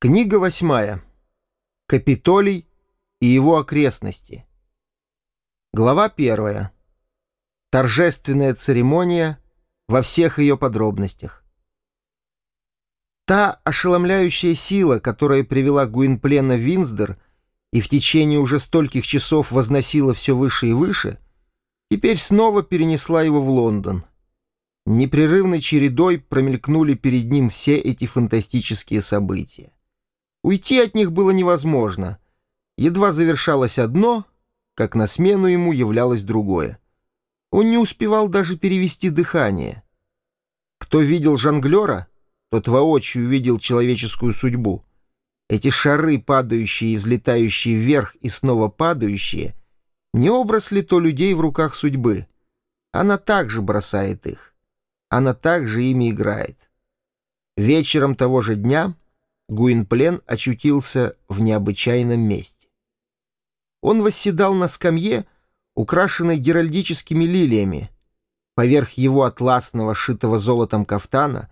Книга восьмая. Капитолий и его окрестности. Глава первая. Торжественная церемония во всех ее подробностях. Та ошеломляющая сила, которая привела Гуинплена в Винсдор и в течение уже стольких часов возносила все выше и выше, теперь снова перенесла его в Лондон. Непрерывной чередой промелькнули перед ним все эти фантастические события. Уйти от них было невозможно. Едва завершалось одно, как на смену ему являлось другое. Он не успевал даже перевести дыхание. Кто видел жонглера, тот воочию видел человеческую судьбу. Эти шары, падающие и взлетающие вверх и снова падающие, не образ ли то людей в руках судьбы? Она также бросает их. Она также ими играет. Вечером того же дня Гуинплен очутился в необычайном месте. Он восседал на скамье, украшенной геральдическими лилиями. Поверх его атласного, шитого золотом кафтана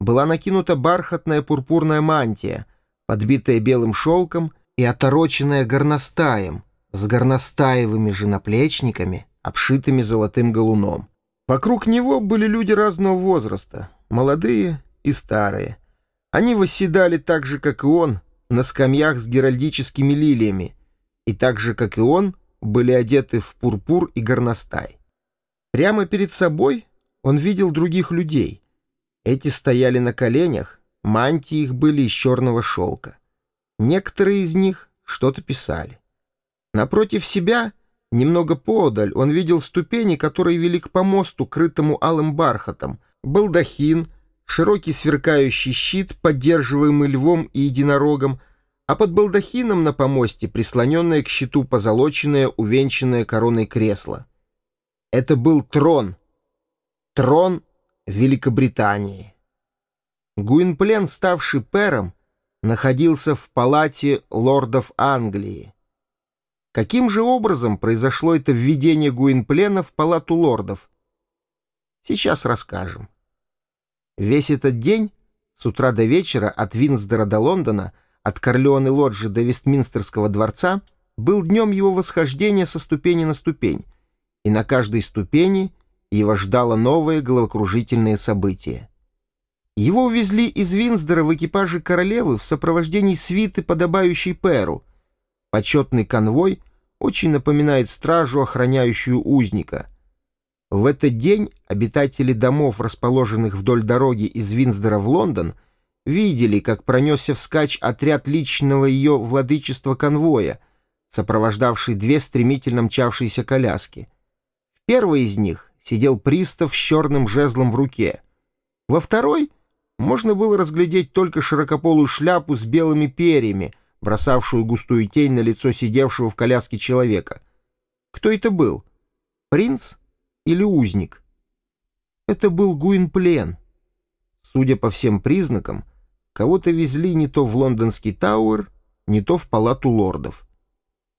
была накинута бархатная пурпурная мантия, подбитая белым шелком и отороченная горностаем, с горностаевыми же наплечниками, обшитыми золотым галуном. Вокруг него были люди разного возраста, молодые и старые — они восседали так же, как и он, на скамьях с геральдическими лилиями, и так же, как и он, были одеты в пурпур и горностай. Прямо перед собой он видел других людей. Эти стояли на коленях, мантии их были из черного шелка. Некоторые из них что-то писали. Напротив себя, немного поодаль, он видел ступени, которые вели к помосту, крытому алым бархатом, балдахин — широкий сверкающий щит, поддерживаемый львом и единорогом, а под балдахином на помосте прислоненное к щиту позолоченное, увенчанное короной кресло. Это был трон. Трон Великобритании. Гуинплен, ставший пером, находился в палате лордов Англии. Каким же образом произошло это введение Гуинплена в палату лордов? Сейчас расскажем. Весь этот день, с утра до вечера, от Винсдора до Лондона, от Корлеоны Лоджи до Вестминстерского дворца, был днем его восхождения со ступени на ступень, и на каждой ступени его ждало новое головокружительное событие. Его увезли из Винсдора в экипаже королевы в сопровождении свиты, подобающей Перу. Почетный конвой очень напоминает стражу, охраняющую узника — в этот день обитатели домов, расположенных вдоль дороги из Винсдора в Лондон, видели, как пронесся вскачь отряд личного ее владычества конвоя, сопровождавший две стремительно мчавшиеся коляски. В первой из них сидел пристав с черным жезлом в руке. Во второй можно было разглядеть только широкополую шляпу с белыми перьями, бросавшую густую тень на лицо сидевшего в коляске человека. Кто это был? Принц? Или узник. Это был Гуинплен. Судя по всем признакам, кого-то везли не то в лондонский Тауэр, не то в палату лордов.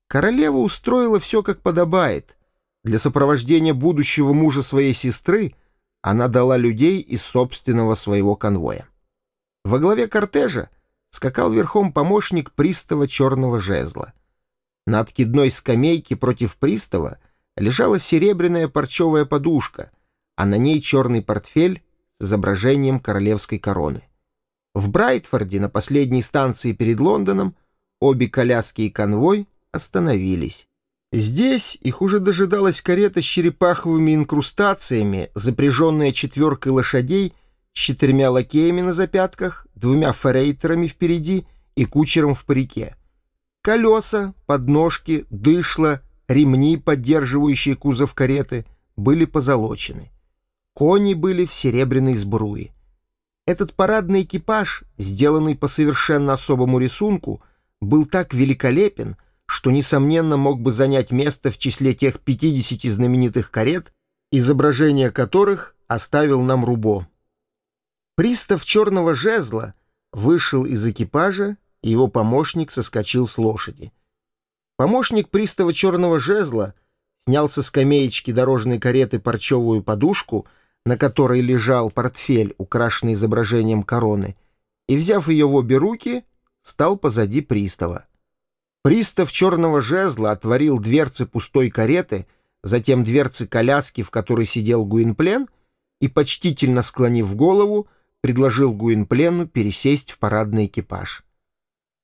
Королева устроила все как подобает. Для сопровождения будущего мужа своей сестры она дала людей из собственного своего конвоя. Во главе кортежа скакал верхом помощник пристава черного жезла. На откидной скамейке против пристава лежала серебряная парчевая подушка, а на ней черный портфель с изображением королевской короны. В Брайтфорде, на последней станции перед Лондоном, обе коляски и конвой остановились. Здесь их уже дожидалась карета с черепаховыми инкрустациями, запряженная четверкой лошадей с четырьмя лакеями на запятках, двумя форейтерами впереди и кучером в парике. Колеса, подножки, дышло, ремни, поддерживающие кузов кареты, были позолочены. Кони были в серебряной сбруе. Этот парадный экипаж, сделанный по совершенно особому рисунку, был так великолепен, что, несомненно, мог бы занять место в числе тех 50 знаменитых карет, изображение которых оставил нам Рубо. Пристав черного жезла вышел из экипажа, и его помощник соскочил с лошади. Помощник пристава черного жезла снял со скамеечки дорожной кареты парчевую подушку, на которой лежал портфель, украшенный изображением короны, и, взяв ее в обе руки, стал позади пристава. Пристав черного жезла отворил дверцы пустой кареты, затем дверцы коляски, в которой сидел Гуинплен, и, почтительно склонив голову, предложил Гуинплену пересесть в парадный экипаж.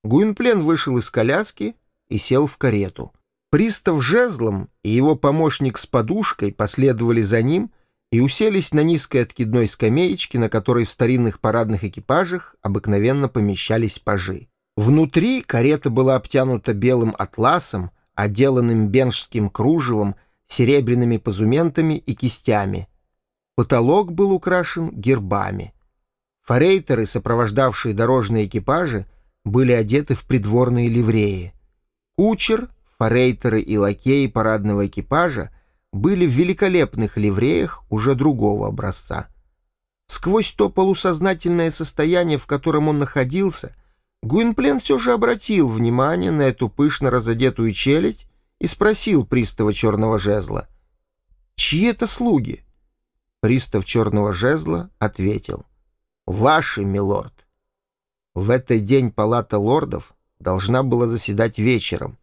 Гуинплен вышел из коляски и сел в карету. Пристав жезлом и его помощник с подушкой последовали за ним и уселись на низкой откидной скамеечке, на которой в старинных парадных экипажах обыкновенно помещались пажи. Внутри карета была обтянута белым атласом, отделанным бенжским кружевом, серебряными позументами и кистями. Потолок был украшен гербами. Форейтеры, сопровождавшие дорожные экипажи, были одеты в придворные ливреи. Кучер, форейтеры и лакеи парадного экипажа были в великолепных ливреях уже другого образца. Сквозь то полусознательное состояние, в котором он находился — Гуинплен все же обратил внимание на эту пышно разодетую челядь и спросил пристава черного жезла. «Чьи это слуги?» Пристав черного жезла ответил. «Ваши, милорд». В этот день палата лордов должна была заседать вечером.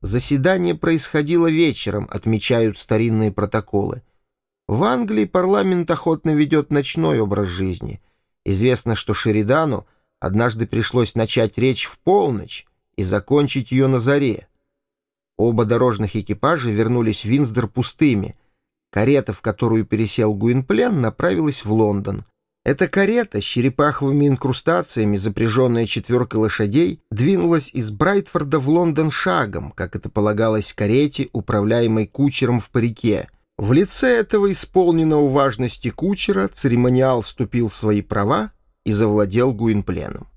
Заседание происходило вечером, отмечают старинные протоколы. В Англии парламент охотно ведет ночной образ жизни. Известно, что Шеридану — Однажды пришлось начать речь в полночь и закончить ее на заре. Оба дорожных экипажа вернулись в Винсдор пустыми. Карета, в которую пересел Гуинплен, направилась в Лондон. Эта карета с черепаховыми инкрустациями, запряженная четверкой лошадей, двинулась из Брайтфорда в Лондон шагом, как это полагалось карете, управляемой кучером в парике. В лице этого исполненного важности кучера церемониал вступил в свои права и завладел Гуинпленом.